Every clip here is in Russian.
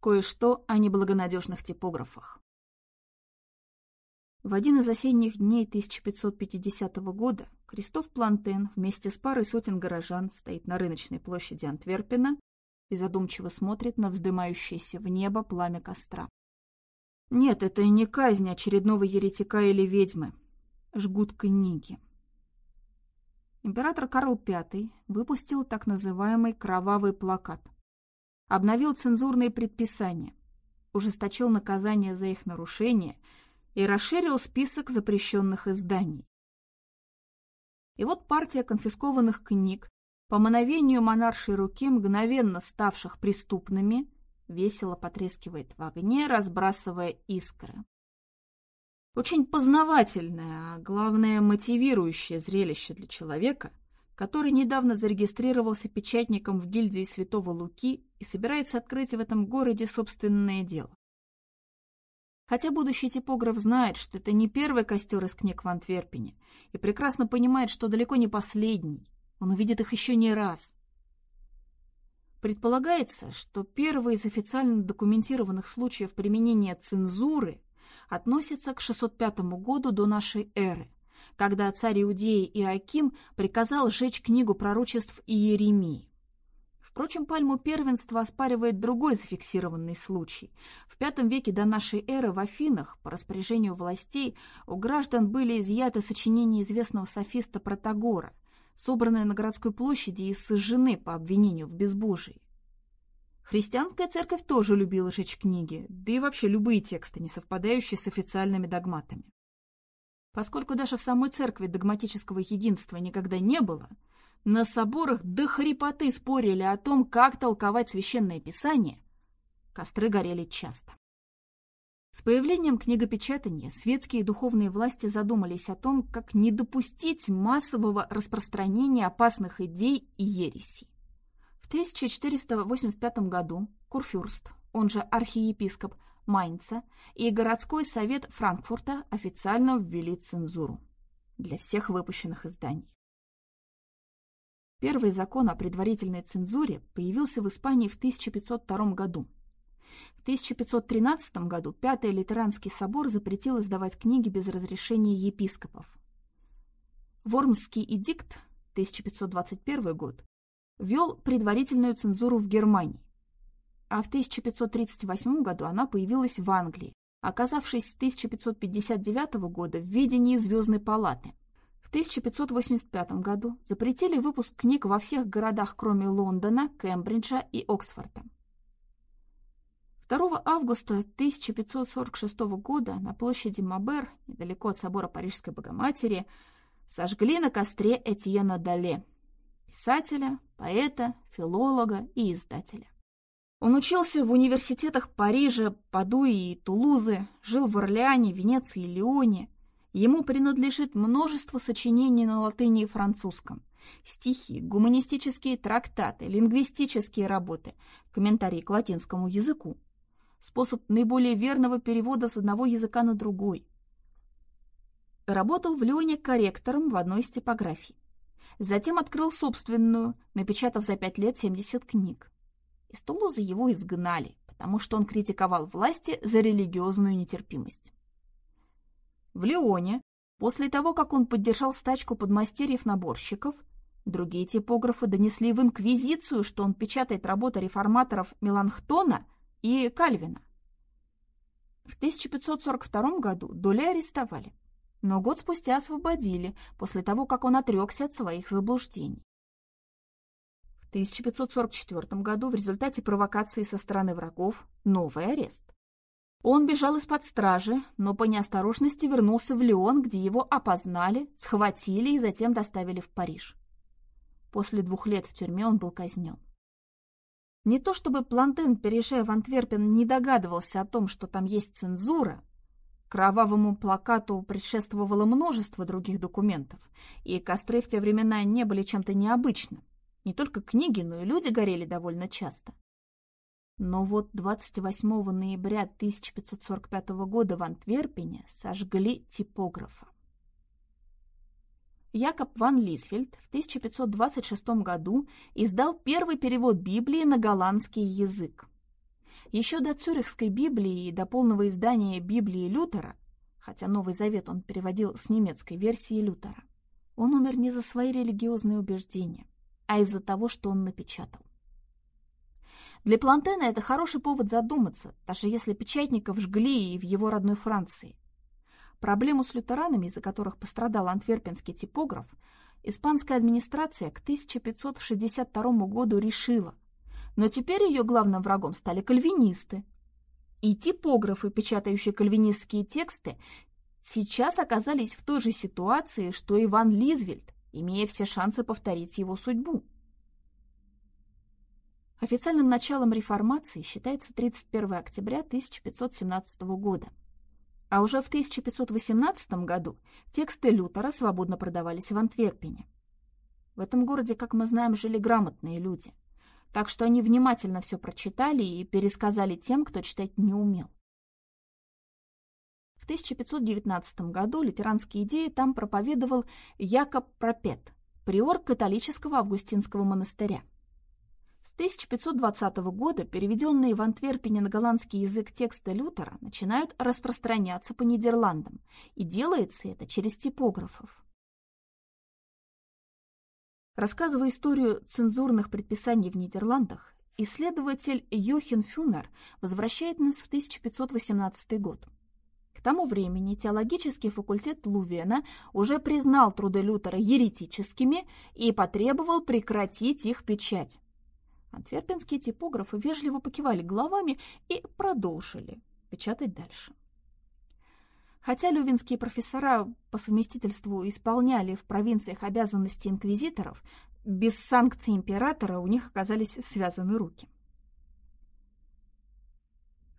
Кое-что о неблагонадежных типографах. В один из осенних дней 1550 года Кристоф Плантен вместе с парой сотен горожан стоит на рыночной площади Антверпена и задумчиво смотрит на вздымающееся в небо пламя костра. Нет, это не казнь очередного еретика или ведьмы. Жгут книги. Император Карл V выпустил так называемый «кровавый плакат». Обновил цензурные предписания, ужесточил наказания за их нарушение и расширил список запрещенных изданий. И вот партия конфискованных книг, по мановению монаршей руки, мгновенно ставших преступными, весело потрескивает в огне, разбрасывая искры. Очень познавательное, а главное мотивирующее зрелище для человека, который недавно зарегистрировался печатником в гильдии Святого Луки и собирается открыть в этом городе собственное дело. Хотя будущий типограф знает, что это не первый костер из книг в Антверпене, и прекрасно понимает, что далеко не последний, он увидит их еще не раз. Предполагается, что первый из официально документированных случаев применения цензуры относится к 605 году до нашей эры, когда царь Иудеи Иаким приказал сжечь книгу пророчеств Иеремии. Впрочем, пальму первенства оспаривает другой зафиксированный случай. В V веке до нашей эры в Афинах, по распоряжению властей, у граждан были изъяты сочинения известного софиста Протагора, собранные на городской площади и сожжены по обвинению в безбожии. Христианская церковь тоже любила жечь книги, да и вообще любые тексты, не совпадающие с официальными догматами. Поскольку даже в самой церкви догматического единства никогда не было, на соборах до хрипоты спорили о том, как толковать священное писание, костры горели часто. С появлением книгопечатания светские и духовные власти задумались о том, как не допустить массового распространения опасных идей и ересей. В 1485 году Курфюрст, он же архиепископ Майнца, и городской совет Франкфурта официально ввели цензуру для всех выпущенных изданий. Первый закон о предварительной цензуре появился в Испании в 1502 году. В 1513 году Пятый Литеранский собор запретил издавать книги без разрешения епископов. Вормский эдикт 1521 год ввел предварительную цензуру в Германии. А в 1538 году она появилась в Англии, оказавшись с 1559 года в ведении Звездной палаты. В 1585 году запретили выпуск книг во всех городах, кроме Лондона, Кембриджа и Оксфорда. 2 августа 1546 года на площади Мабер, недалеко от собора Парижской Богоматери, сожгли на костре Этьена Дале – писателя, поэта, филолога и издателя. Он учился в университетах Парижа, Падуи и Тулузы, жил в Орлеане, Венеции и Лионе. Ему принадлежит множество сочинений на латыни и французском. Стихи, гуманистические трактаты, лингвистические работы, комментарии к латинскому языку. Способ наиболее верного перевода с одного языка на другой. Работал в Лионе корректором в одной из типографий. Затем открыл собственную, напечатав за пять лет 70 книг. Из Тулузы его изгнали, потому что он критиковал власти за религиозную нетерпимость. В Лионе, после того, как он поддержал стачку подмастерьев-наборщиков, другие типографы донесли в Инквизицию, что он печатает работы реформаторов Меланхтона и Кальвина. В 1542 году Доле арестовали но год спустя освободили, после того, как он отрекся от своих заблуждений. В 1544 году в результате провокации со стороны врагов новый арест. Он бежал из-под стражи, но по неосторожности вернулся в Лион, где его опознали, схватили и затем доставили в Париж. После двух лет в тюрьме он был казнен. Не то чтобы Плантен, переезжая в Антверпен, не догадывался о том, что там есть цензура, Кровавому плакату предшествовало множество других документов, и костры в те времена не были чем-то необычным. Не только книги, но и люди горели довольно часто. Но вот 28 ноября 1545 года в Антверпене сожгли типографа. Якоб ван Лисфельд в 1526 году издал первый перевод Библии на голландский язык. Еще до Цюрихской Библии и до полного издания Библии Лютера, хотя Новый Завет он переводил с немецкой версии Лютера, он умер не за свои религиозные убеждения, а из-за того, что он напечатал. Для Плантена это хороший повод задуматься, даже если печатников жгли и в его родной Франции. Проблему с лютеранами, из-за которых пострадал антверпенский типограф, испанская администрация к 1562 году решила, но теперь ее главным врагом стали кальвинисты. И типографы, печатающие кальвинистские тексты, сейчас оказались в той же ситуации, что Иван Лизвельд, имея все шансы повторить его судьбу. Официальным началом реформации считается 31 октября 1517 года. А уже в 1518 году тексты Лютера свободно продавались в Антверпене. В этом городе, как мы знаем, жили грамотные люди, так что они внимательно все прочитали и пересказали тем, кто читать не умел. В 1519 году лютеранские идеи там проповедовал Якоб Пропет, приор католического августинского монастыря. С 1520 года переведенные в Антверпене на голландский язык тексты Лютера начинают распространяться по Нидерландам, и делается это через типографов. Рассказывая историю цензурных предписаний в Нидерландах, исследователь Йохин Фюнер возвращает нас в 1518 год. К тому времени теологический факультет Лувена уже признал труды Лютера еретическими и потребовал прекратить их печать. Антверпенские типографы вежливо покивали головами и продолжили печатать дальше. Хотя лювинские профессора по совместительству исполняли в провинциях обязанности инквизиторов, без санкций императора у них оказались связаны руки.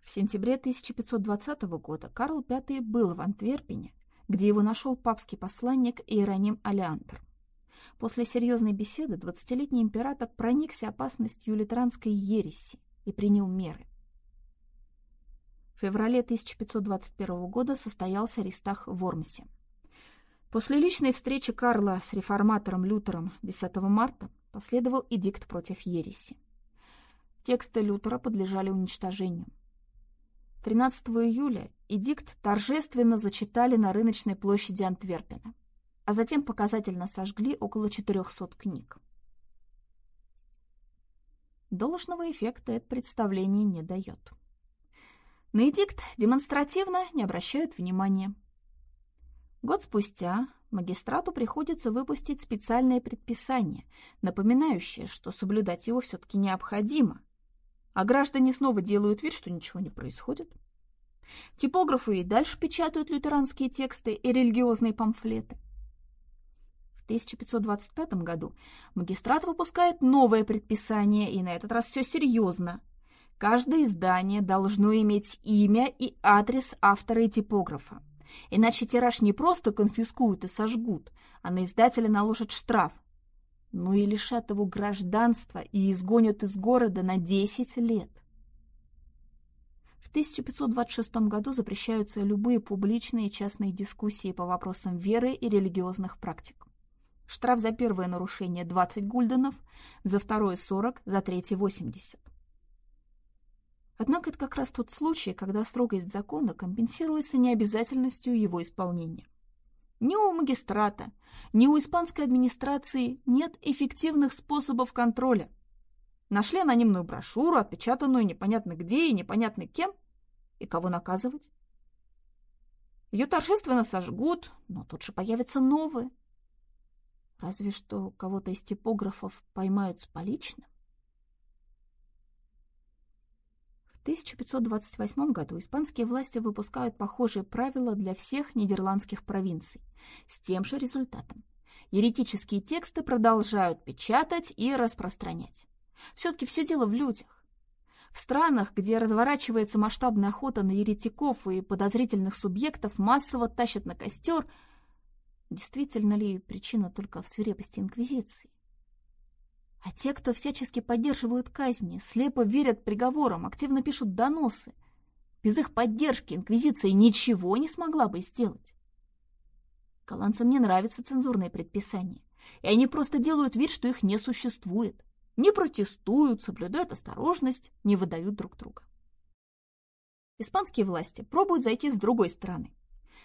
В сентябре 1520 года Карл V был в Антверпене, где его нашел папский посланник Иероним Алеандр. После серьезной беседы двадцатилетний император проникся опасностью лютеранской ереси и принял меры. В феврале 1521 года состоялся Рестах в Вормсе. После личной встречи Карла с реформатором Лютером 10 марта последовал эдикт против ереси. Тексты Лютера подлежали уничтожению. 13 июля эдикт торжественно зачитали на рыночной площади Антверпена, а затем показательно сожгли около 400 книг. Должного эффекта это представление не дает. На эдикт демонстративно не обращают внимания. Год спустя магистрату приходится выпустить специальное предписание, напоминающее, что соблюдать его все-таки необходимо, а граждане снова делают вид, что ничего не происходит. Типографы и дальше печатают лютеранские тексты и религиозные памфлеты. В 1525 году магистрат выпускает новое предписание, и на этот раз все серьезно. Каждое издание должно иметь имя и адрес автора и типографа. Иначе тираж не просто конфискуют и сожгут, а на издателя наложат штраф но и лишат его гражданства и изгонят из города на 10 лет. В 1526 году запрещаются любые публичные и частные дискуссии по вопросам веры и религиозных практик. Штраф за первое нарушение 20 гульденов, за второе 40, за третье 80. Однако это как раз тот случай, когда строгость закона компенсируется необязательностью его исполнения. Ни у магистрата, ни у испанской администрации нет эффективных способов контроля. Нашли анонимную брошюру, отпечатанную непонятно где и непонятно кем, и кого наказывать? Ее торжественно сожгут, но тут же появятся новые. Разве что кого-то из типографов поймают с поличным. В 1528 году испанские власти выпускают похожие правила для всех нидерландских провинций, с тем же результатом. Еретические тексты продолжают печатать и распространять. Все-таки все дело в людях. В странах, где разворачивается масштабная охота на еретиков и подозрительных субъектов, массово тащат на костер. Действительно ли причина только в свирепости Инквизиции? А те, кто всячески поддерживают казни, слепо верят приговорам, активно пишут доносы. Без их поддержки Инквизиция ничего не смогла бы сделать. Голландцам не нравятся цензурные предписания, и они просто делают вид, что их не существует. Не протестуют, соблюдают осторожность, не выдают друг друга. Испанские власти пробуют зайти с другой стороны.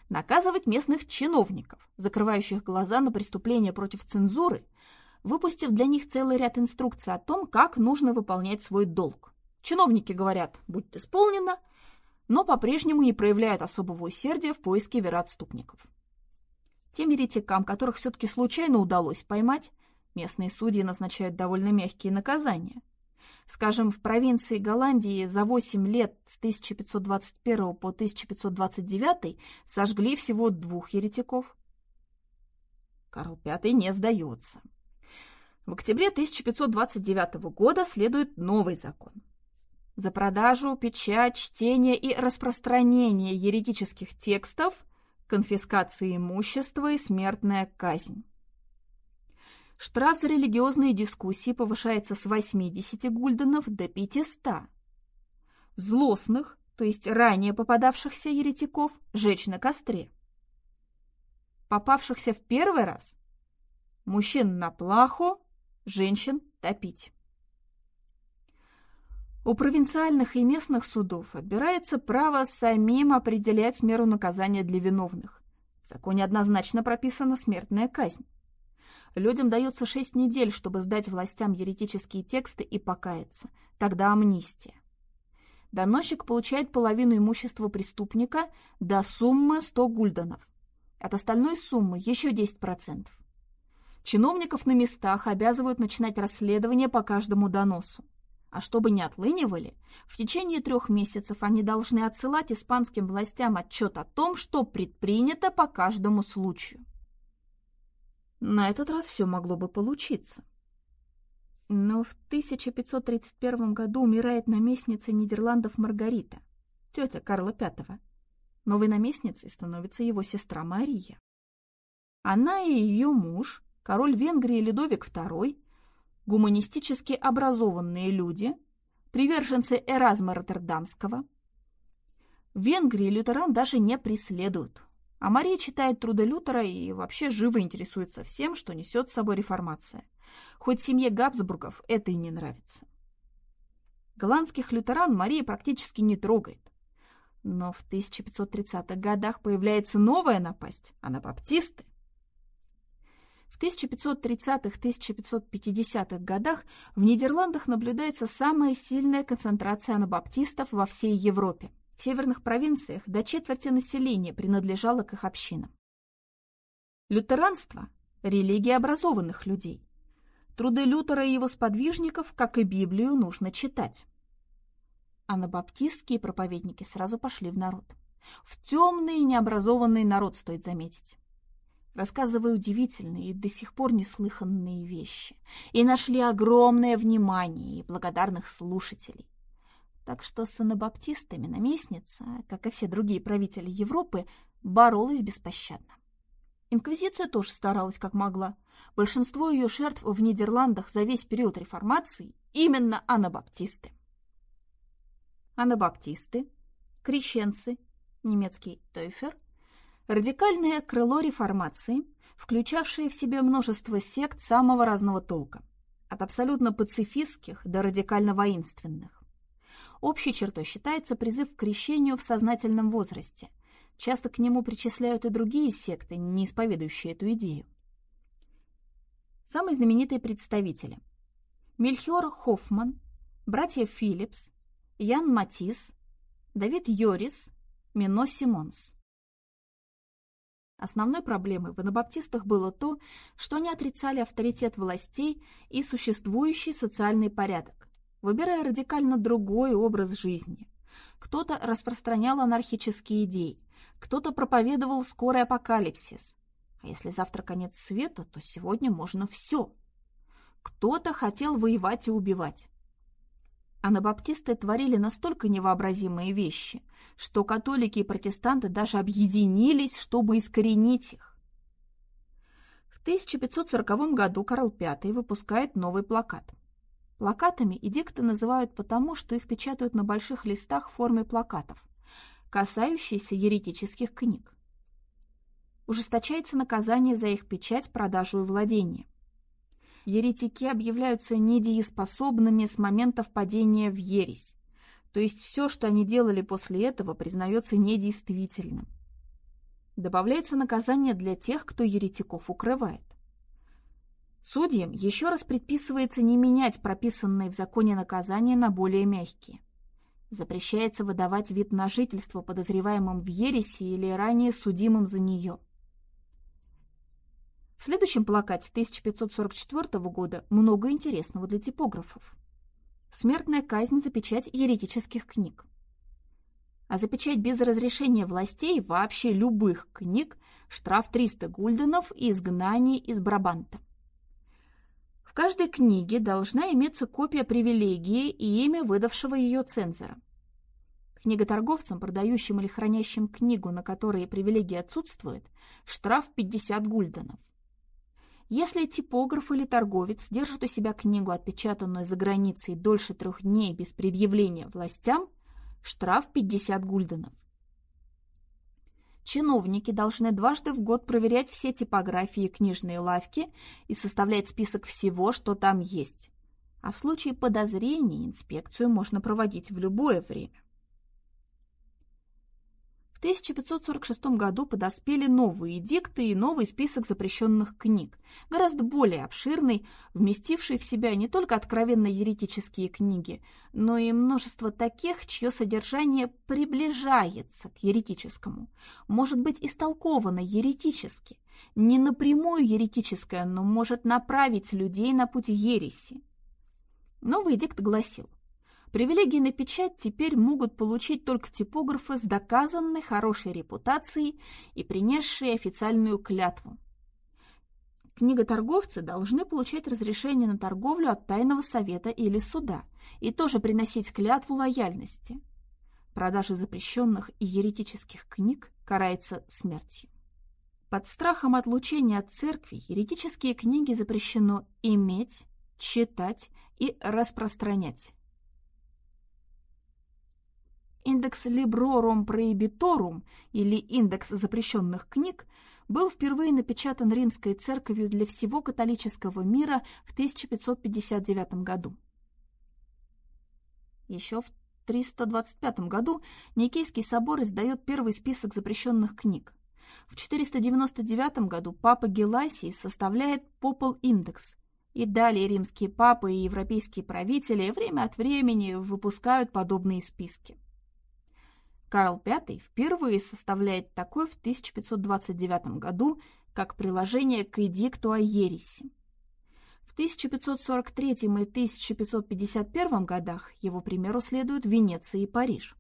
Наказывать местных чиновников, закрывающих глаза на преступления против цензуры, выпустив для них целый ряд инструкций о том, как нужно выполнять свой долг. Чиновники говорят «будет исполнено», но по-прежнему не проявляют особого усердия в поиске вероотступников. Тем еретикам, которых все-таки случайно удалось поймать, местные судьи назначают довольно мягкие наказания. Скажем, в провинции Голландии за 8 лет с 1521 по 1529 сожгли всего двух еретиков. Карл V не сдается. В октябре 1529 года следует новый закон – за продажу, печать, чтение и распространение еретических текстов, конфискация имущества и смертная казнь. Штраф за религиозные дискуссии повышается с 80 гульденов до 500. Злостных, то есть ранее попадавшихся еретиков, жечь на костре. Попавшихся в первый раз – мужчин на плаху, женщин топить. У провинциальных и местных судов отбирается право самим определять меру наказания для виновных. В законе однозначно прописана смертная казнь. Людям дается шесть недель, чтобы сдать властям еретические тексты и покаяться. Тогда амнистия. Доносчик получает половину имущества преступника до суммы 100 гульденов. От остальной суммы еще 10%. Чиновников на местах обязывают начинать расследование по каждому доносу. А чтобы не отлынивали, в течение трех месяцев они должны отсылать испанским властям отчет о том, что предпринято по каждому случаю. На этот раз все могло бы получиться. Но в 1531 году умирает наместница Нидерландов Маргарита, тетя Карла V. Новой наместницей становится его сестра Мария. Она и ее муж, король Венгрии Людовик II, гуманистически образованные люди, приверженцы Эразма Роттердамского. В Венгрии лютеран даже не преследуют, а Мария читает труды Лютера и вообще живо интересуется всем, что несет с собой реформация. Хоть семье Габсбургов это и не нравится. Голландских лютеран Мария практически не трогает. Но в 1530-х годах появляется новая напасть – анабаптисты. В 1530-1550-х годах в Нидерландах наблюдается самая сильная концентрация анабаптистов во всей Европе. В северных провинциях до четверти населения принадлежало к их общинам. Лютеранство – религия образованных людей. Труды Лютера и его сподвижников, как и Библию, нужно читать. Анабаптистские проповедники сразу пошли в народ. В темный и необразованный народ, стоит заметить рассказывая удивительные и до сих пор неслыханные вещи, и нашли огромное внимание и благодарных слушателей. Так что с анабаптистами наместница, как и все другие правители Европы, боролась беспощадно. Инквизиция тоже старалась как могла. Большинство ее жертв в Нидерландах за весь период реформации именно анабаптисты. Анабаптисты, крещенцы, немецкий «тойфер», Радикальное крыло реформации, включавшее в себе множество сект самого разного толка, от абсолютно пацифистских до радикально воинственных. Общей чертой считается призыв к крещению в сознательном возрасте. Часто к нему причисляют и другие секты, не исповедующие эту идею. Самые знаменитые представители – Мельхиор Хоффман, братья Филлипс, Ян Матис, Давид Йорис, Мино Симонс. Основной проблемой в анабаптистах было то, что они отрицали авторитет властей и существующий социальный порядок, выбирая радикально другой образ жизни. Кто-то распространял анархические идеи, кто-то проповедовал скорый апокалипсис. А если завтра конец света, то сегодня можно все. Кто-то хотел воевать и убивать. Анабаптисты творили настолько невообразимые вещи, что католики и протестанты даже объединились, чтобы искоренить их. В 1540 году Карл V выпускает новый плакат. Плакатами эдикты называют потому, что их печатают на больших листах в форме плакатов, касающиеся еретических книг. Ужесточается наказание за их печать, продажу и владение еретики объявляются недееспособными с момента впадения в ересь, То есть все, что они делали после этого, признается недействительным. Добавляются наказания для тех, кто еретиков укрывает. Судьям еще раз предписывается не менять прописанные в законе наказания на более мягкие. Запрещается выдавать вид на жительство подозреваемым в ереси или ранее судимым за нее. В следующем плакате 1544 года много интересного для типографов. Смертная казнь за печать еретических книг. А за печать без разрешения властей вообще любых книг штраф 300 гульденов и изгнание из Брабанта. В каждой книге должна иметься копия привилегии и имя выдавшего ее цензора. Книготорговцам, продающим или хранящим книгу, на которой привилегии отсутствуют, штраф 50 гульденов. Если типограф или торговец держит у себя книгу, отпечатанную за границей дольше трех дней без предъявления властям, штраф 50 гульденов. Чиновники должны дважды в год проверять все типографии и книжные лавки и составлять список всего, что там есть. А в случае подозрений инспекцию можно проводить в любое время. В 1546 году подоспели новые эдикты и новый список запрещенных книг, гораздо более обширный, вместивший в себя не только откровенно еретические книги, но и множество таких, чье содержание приближается к еретическому, может быть истолковано еретически, не напрямую еретическое, но может направить людей на путь ереси. Новый эдикт гласил, Привилегии на печать теперь могут получить только типографы с доказанной хорошей репутацией и принесшие официальную клятву. Книготорговцы должны получать разрешение на торговлю от тайного совета или суда и тоже приносить клятву лояльности. Продажа запрещенных и еретических книг карается смертью. Под страхом отлучения от церкви еретические книги запрещено иметь, читать и распространять. Индекс Librorum Prohibitorum или индекс запрещенных книг был впервые напечатан Римской церковью для всего католического мира в 1559 году. Еще в 325 году Никейский собор издает первый список запрещенных книг. В 499 году папа Геласий составляет Попол-индекс, и далее римские папы и европейские правители время от времени выпускают подобные списки. Карл V впервые составляет такой в 1529 году как приложение к эдикту о ереси. В 1543 и 1551 годах его примеру следуют Венеция и Париж.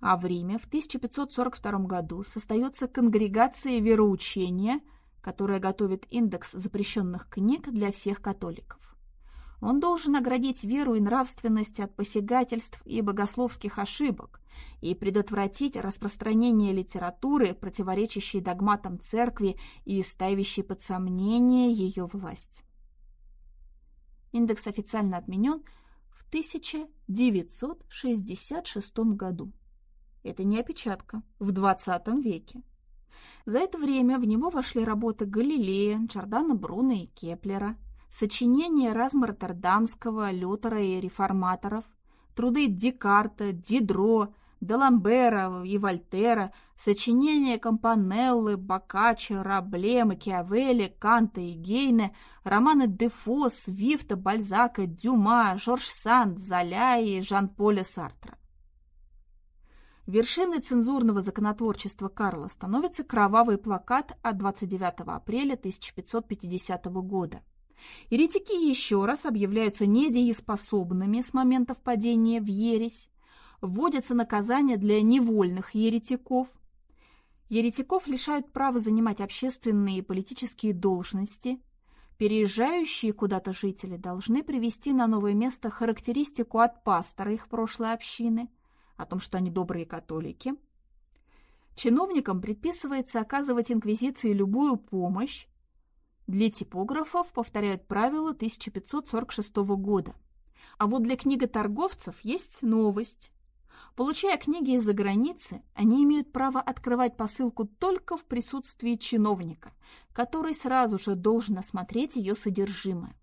А в Риме в 1542 году состоится конгрегация вероучения, которая готовит индекс запрещенных книг для всех католиков. Он должен оградить веру и нравственность от посягательств и богословских ошибок и предотвратить распространение литературы, противоречащей догматам церкви и ставящей под сомнение ее власть. Индекс официально отменен в 1966 году. Это не опечатка, в 20 веке. За это время в него вошли работы Галилея, Джордана Бруно и Кеплера – сочинения Размартердамского, Лютера и реформаторов, труды Декарта, Дидро, Деламбера и Вольтера, сочинения Компанеллы, Боккаччо, Рабле, Макиавелли, Канта и Гейне, романы Дефо, Свифта, Бальзака, Дюма, Жорж Санд, Золя и Жан-Поля Сартра. Вершиной цензурного законотворчества Карла становится кровавый плакат от 29 апреля 1550 года. Еретики еще раз объявляются недееспособными с момента впадения в ересь. Вводятся наказания для невольных еретиков. Еретиков лишают права занимать общественные и политические должности. Переезжающие куда-то жители должны привести на новое место характеристику от пастора их прошлой общины, о том, что они добрые католики. Чиновникам предписывается оказывать инквизиции любую помощь, для типографов повторяют правила 1546 года. А вот для книготорговцев есть новость. Получая книги из-за границы, они имеют право открывать посылку только в присутствии чиновника, который сразу же должен осмотреть ее содержимое.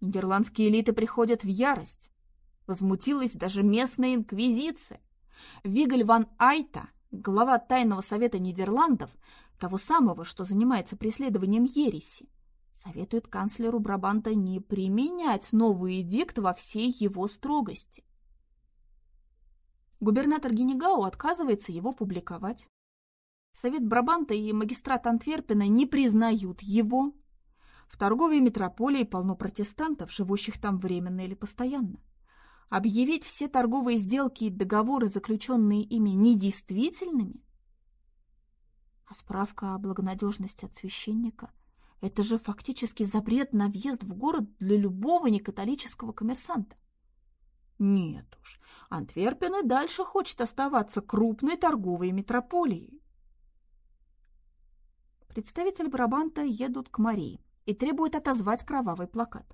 Нидерландские элиты приходят в ярость. Возмутилась даже местная инквизиция. Вигель ван Айта, глава Тайного совета Нидерландов, того самого, что занимается преследованием ереси, советует канцлеру Брабанта не применять новый эдикт во всей его строгости. Губернатор Генегау отказывается его публиковать. Совет Брабанта и магистрат Антверпена не признают его. В торговой метрополии полно протестантов, живущих там временно или постоянно. Объявить все торговые сделки и договоры, заключенные ими, недействительными? А справка о благонадежности от священника – это же фактически запрет на въезд в город для любого некатолического коммерсанта. Нет уж, Антверпен и дальше хочет оставаться крупной торговой метрополией. Представители Брабанта едут к Марии и требуют отозвать кровавый плакат.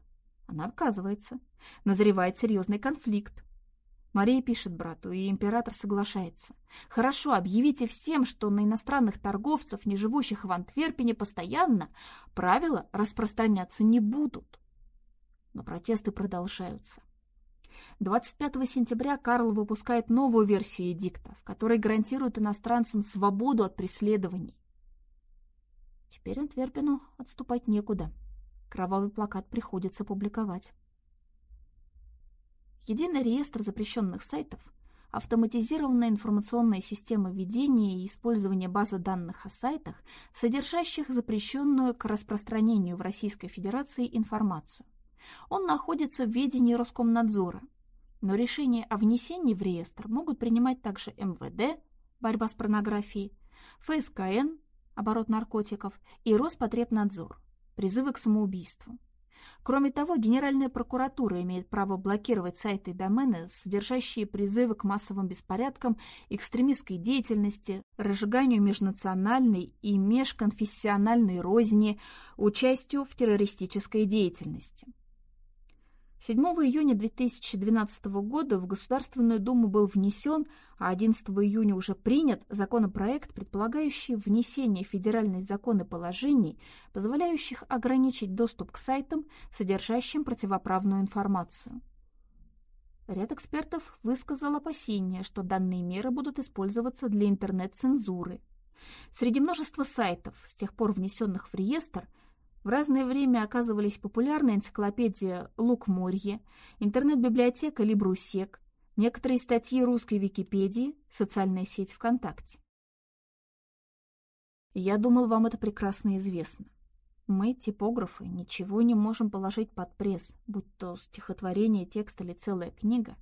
Она отказывается. Назревает серьезный конфликт. Мария пишет брату, и император соглашается. «Хорошо, объявите всем, что на иностранных торговцев, не живущих в Антверпене постоянно, правила распространяться не будут». Но протесты продолжаются. 25 сентября Карл выпускает новую версию эдикта, в которой гарантирует иностранцам свободу от преследований. Теперь Антверпену отступать некуда. Кровавый плакат приходится публиковать. Единый реестр запрещенных сайтов, автоматизированная информационная система ведения и использования базы данных о сайтах, содержащих запрещенную к распространению в Российской Федерации информацию. Он находится в ведении Роскомнадзора, но решения о внесении в реестр могут принимать также МВД, борьба с порнографией, ФСКН, оборот наркотиков, и Роспотребнадзор, призывы к самоубийству. Кроме того, Генеральная прокуратура имеет право блокировать сайты и домены, содержащие призывы к массовым беспорядкам, экстремистской деятельности, разжиганию межнациональной и межконфессиональной розни, участию в террористической деятельности. 7 июня 2012 года в Государственную Думу был внесен, а 11 июня уже принят законопроект, предполагающий внесение в федеральные законы положений, позволяющих ограничить доступ к сайтам, содержащим противоправную информацию. Ряд экспертов высказал опасения, что данные меры будут использоваться для интернет-цензуры. Среди множества сайтов, с тех пор внесенных в реестр, в разное время оказывались популярны энциклопедия «Лукморье», интернет-библиотека «Либрусек», некоторые статьи русской Википедии, социальная сеть ВКонтакте. Я думал, вам это прекрасно известно. Мы, типографы, ничего не можем положить под пресс, будь то стихотворение, текст или целая книга,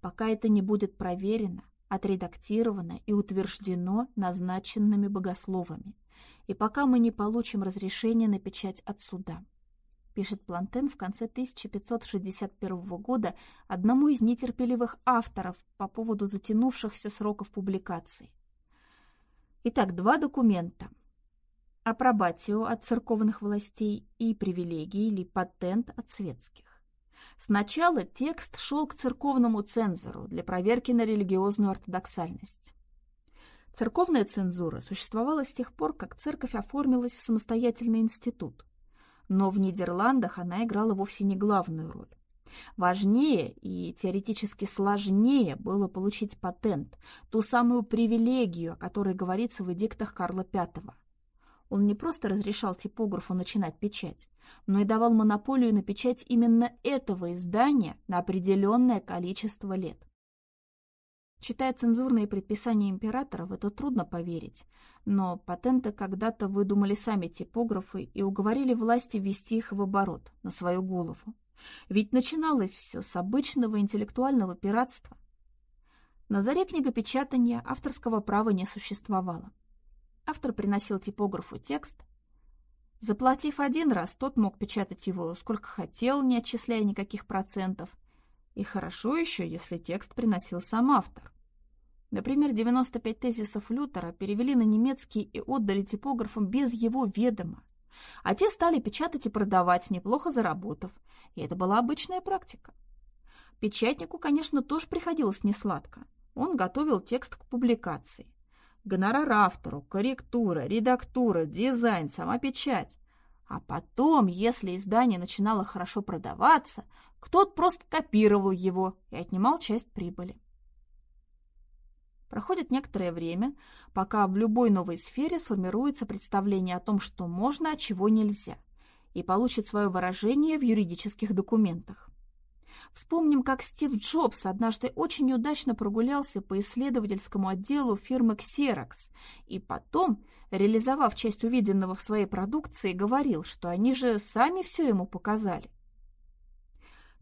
пока это не будет проверено, отредактировано и утверждено назначенными богословами и пока мы не получим разрешение на печать от суда. Пишет Плантен в конце 1561 года одному из нетерпеливых авторов по поводу затянувшихся сроков публикации. Итак, два документа. Апробатио от церковных властей и привилегии или патент от светских. Сначала текст шел к церковному цензору для проверки на религиозную ортодоксальность. Церковная цензура существовала с тех пор, как церковь оформилась в самостоятельный институт. Но в Нидерландах она играла вовсе не главную роль. Важнее и теоретически сложнее было получить патент, ту самую привилегию, о которой говорится в эдиктах Карла V. Он не просто разрешал типографу начинать печать, но и давал монополию на печать именно этого издания на определенное количество лет. Читая цензурные предписания императора, в это трудно поверить. Но патенты когда-то выдумали сами типографы и уговорили власти ввести их в оборот, на свою голову. Ведь начиналось все с обычного интеллектуального пиратства. На заре книгопечатания авторского права не существовало. Автор приносил типографу текст. Заплатив один раз, тот мог печатать его сколько хотел, не отчисляя никаких процентов. И хорошо еще, если текст приносил сам автор. Например, 95 тезисов Лютера перевели на немецкий и отдали типографам без его ведома. А те стали печатать и продавать, неплохо заработав. И это была обычная практика. Печатнику, конечно, тоже приходилось несладко. Он готовил текст к публикации. Гонорар автору, корректура, редактура, дизайн, сама печать. А потом, если издание начинало хорошо продаваться, кто-то просто копировал его и отнимал часть прибыли. Проходит некоторое время, пока в любой новой сфере сформируется представление о том, что можно, а чего нельзя, и получит свое выражение в юридических документах. Вспомним, как Стив Джобс однажды очень удачно прогулялся по исследовательскому отделу фирмы Xerox и потом, реализовав часть увиденного в своей продукции, говорил, что они же сами все ему показали.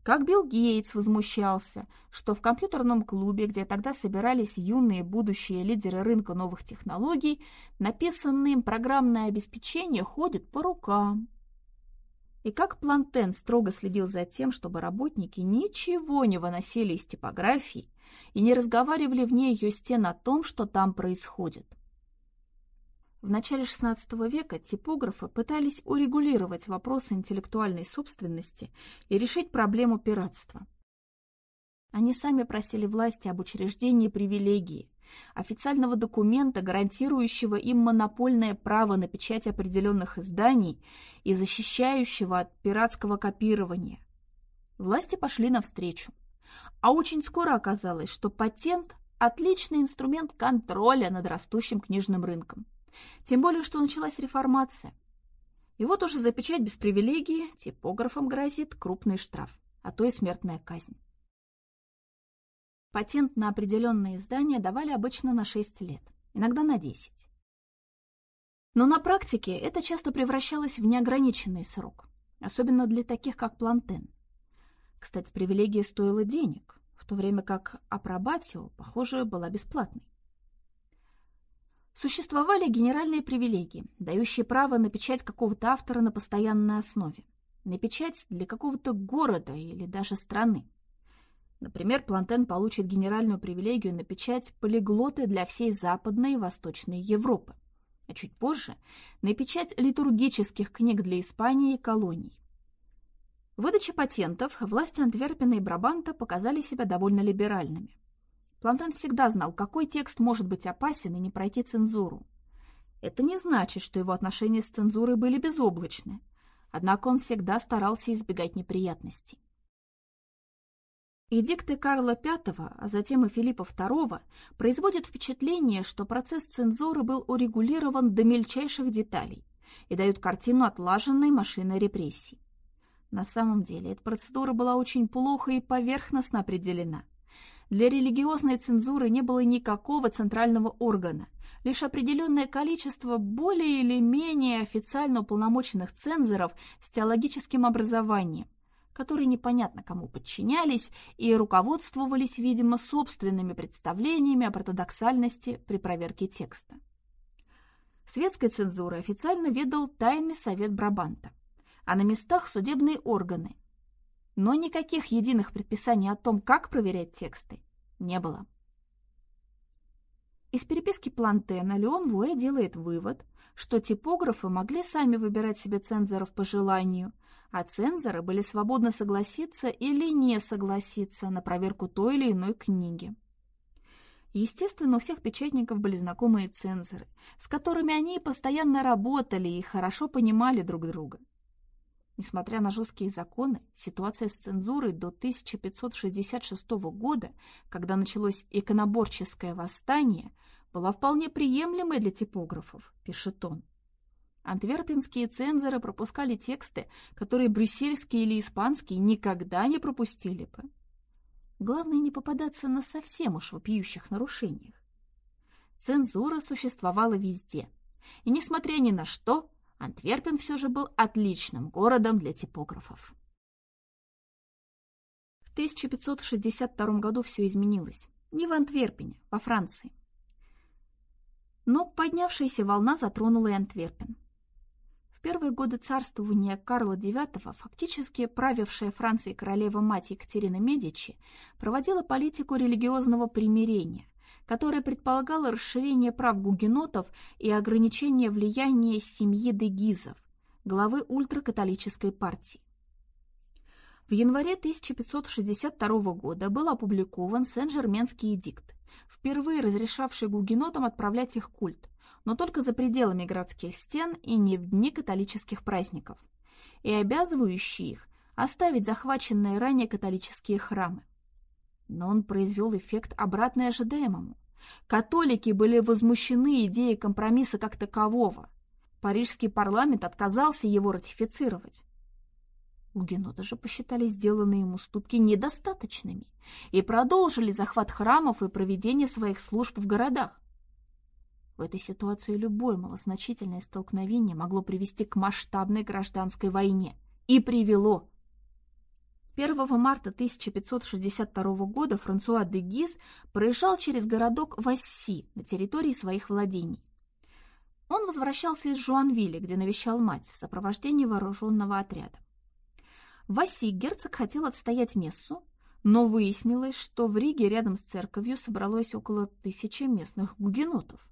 Как Билл Гейтс возмущался, что в компьютерном клубе, где тогда собирались юные будущие лидеры рынка новых технологий, написанное им программное обеспечение ходит по рукам. И как Плантен строго следил за тем, чтобы работники ничего не выносили из типографии и не разговаривали вне ее стен о том, что там происходит. В начале XVI века типографы пытались урегулировать вопросы интеллектуальной собственности и решить проблему пиратства. Они сами просили власти об учреждении привилегии, официального документа, гарантирующего им монопольное право на печать определенных изданий и защищающего от пиратского копирования. Власти пошли навстречу. А очень скоро оказалось, что патент – отличный инструмент контроля над растущим книжным рынком. Тем более, что началась реформация. И вот уже за печать без привилегии типографам грозит крупный штраф, а то и смертная казнь. Патент на определенные издания давали обычно на 6 лет, иногда на 10. Но на практике это часто превращалось в неограниченный срок, особенно для таких, как Плантен. Кстати, привилегия стоила денег, в то время как апробатио, похоже, была бесплатной. Существовали генеральные привилегии, дающие право на печать какого-то автора на постоянной основе, на печать для какого-то города или даже страны. Например, Плантен получит генеральную привилегию на печать полиглоты для всей Западной и Восточной Европы, а чуть позже – на печать литургических книг для Испании и колоний. В выдаче патентов власти Антверпена и Брабанта показали себя довольно либеральными. Плантен всегда знал, какой текст может быть опасен и не пройти цензуру. Это не значит, что его отношения с цензурой были безоблачны, однако он всегда старался избегать неприятностей. Эдикты Карла V, а затем и Филиппа II производят впечатление, что процесс цензуры был урегулирован до мельчайших деталей и дают картину отлаженной машины репрессий. На самом деле эта процедура была очень плохо и поверхностно определена. Для религиозной цензуры не было никакого центрального органа, лишь определенное количество более или менее официально уполномоченных цензоров с теологическим образованием, которые непонятно кому подчинялись и руководствовались, видимо, собственными представлениями о ортодоксальности при проверке текста. Светской цензурой официально ведал Тайный совет Брабанта, а на местах судебные органы, но никаких единых предписаний о том, как проверять тексты, не было. Из переписки Плантена Леон Вуэ делает вывод, что типографы могли сами выбирать себе цензоров по желанию, а цензоры были свободны согласиться или не согласиться на проверку той или иной книги. Естественно, у всех печатников были знакомые цензоры, с которыми они постоянно работали и хорошо понимали друг друга. Несмотря на жесткие законы, ситуация с цензурой до 1566 года, когда началось иконоборческое восстание, была вполне приемлемой для типографов, пишет он. Антверпенские цензоры пропускали тексты, которые брюссельские или испанские никогда не пропустили бы. Главное не попадаться на совсем уж вопиющих нарушениях. Цензура существовала везде, и, несмотря ни на что, Антверпен все же был отличным городом для типографов. В 1562 году все изменилось. Не в Антверпене, во Франции. Но поднявшаяся волна затронула и Антверпен. В первые годы царствования Карла IX фактически правившая Францией королева-мать Екатерина Медичи проводила политику религиозного примирения, которая предполагала расширение прав гугенотов и ограничение влияния семьи Дегизов, главы ультракатолической партии. В январе 1562 года был опубликован Сен-Жерменский эдикт, впервые разрешавший гугенотам отправлять их культ, но только за пределами городских стен и не в дни католических праздников, и обязывающие их оставить захваченные ранее католические храмы. Но он произвел эффект обратный ожидаемому. Католики были возмущены идеей компромисса как такового. Парижский парламент отказался его ратифицировать. Гугеноты же посчитали сделанные им уступки недостаточными и продолжили захват храмов и проведение своих служб в городах. В этой ситуации любое малозначительное столкновение могло привести к масштабной гражданской войне. И привело. 1 марта 1562 года Франсуа де Гиз проезжал через городок Васси на территории своих владений. Он возвращался из Жуанвилля, где навещал мать, в сопровождении вооруженного отряда. Васси герцог хотел отстоять мессу, но выяснилось, что в Риге рядом с церковью собралось около тысячи местных гугенотов.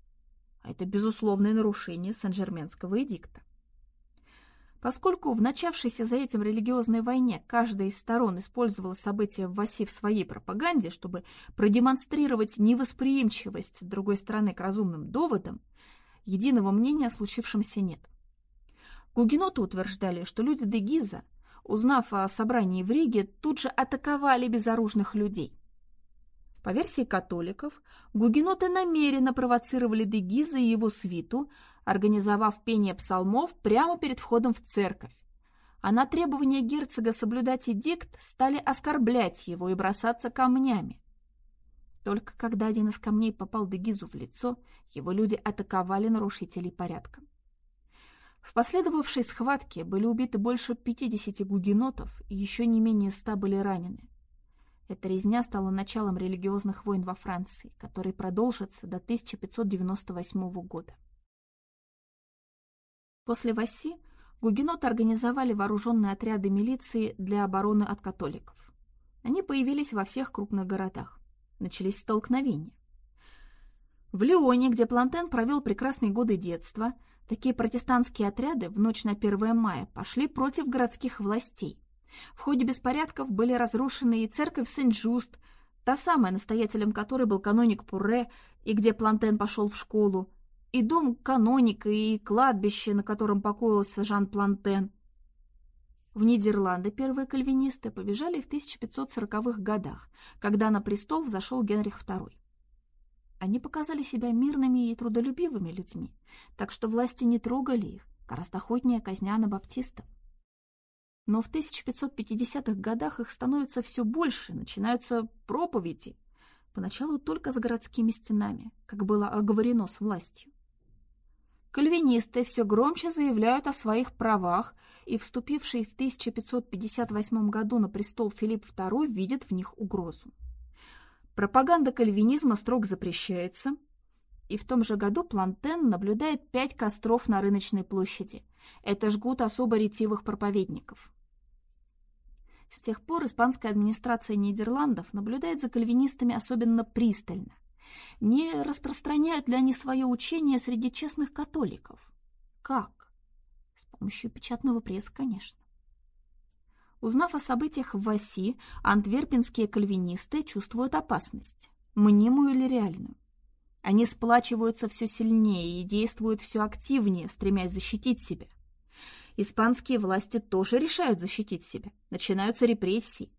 А это безусловное нарушение Сен-Жерменского эдикта. Поскольку в начавшейся за этим религиозной войне каждая из сторон использовала события в Васи в своей пропаганде, чтобы продемонстрировать невосприимчивость другой стороны к разумным доводам, единого мнения о случившемся нет. Гугеноты утверждали, что люди Дегиза, узнав о собрании в Риге, тут же атаковали безоружных людей. По версии католиков, гугеноты намеренно провоцировали Дегиза и его свиту, организовав пение псалмов прямо перед входом в церковь. А на требование герцога соблюдать эдикт стали оскорблять его и бросаться камнями. Только когда один из камней попал Дегизу в лицо, его люди атаковали нарушителей порядка. В последовавшей схватке были убиты больше 50 гугенотов и еще не менее 100 были ранены. Эта резня стала началом религиозных войн во Франции, которые продолжатся до 1598 года. После Васси гугеноты организовали вооруженные отряды милиции для обороны от католиков. Они появились во всех крупных городах. Начались столкновения. В Лионе, где Плантен провел прекрасные годы детства, такие протестантские отряды в ночь на 1 мая пошли против городских властей. В ходе беспорядков были разрушены и церковь Сен-Жуст, та самая, настоятелем которой был каноник Пурре, и где Плантен пошел в школу, и дом каноника, и кладбище, на котором покоился Жан Плантен. В Нидерланды первые кальвинисты побежали в 1540-х годах, когда на престол взошел Генрих II. Они показали себя мирными и трудолюбивыми людьми, так что власти не трогали их, гораздо охотнее казня анабаптистов. Но в 1550-х годах их становится все больше, начинаются проповеди, поначалу только за городскими стенами, как было оговорено с властью. Кальвинисты все громче заявляют о своих правах, и вступивший в 1558 году на престол Филипп II видит в них угрозу. Пропаганда кальвинизма строго запрещается, и в том же году Плантен наблюдает пять костров на рыночной площади. Это жгут особо ретивых проповедников. С тех пор испанская администрация Нидерландов наблюдает за кальвинистами особенно пристально – не распространяют ли они свое учение среди честных католиков? Как? С помощью печатного пресса, конечно. Узнав о событиях в Васи, антверпенские кальвинисты чувствуют опасность, мнимую или реальную. Они сплачиваются все сильнее и действуют все активнее, стремясь защитить себя. Испанские власти тоже решают защитить себя. Начинаются репрессии.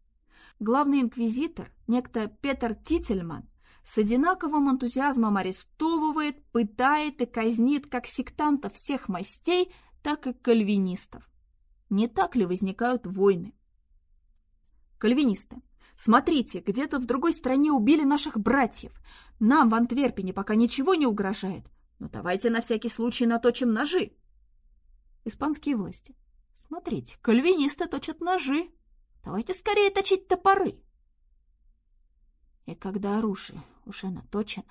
Главный инквизитор, некто Петер Тительман, с одинаковым энтузиазмом арестовывает, пытает и казнит как сектантов всех мастей, так и кальвинистов. Не так ли возникают войны? Кальвинисты, смотрите, где-то в другой стране убили наших братьев. Нам в Антверпене пока ничего не угрожает. Но давайте на всякий случай наточим ножи. Испанские власти. Смотрите, кальвинисты точат ножи. Давайте скорее точить топоры. И когда оружие уже наточено,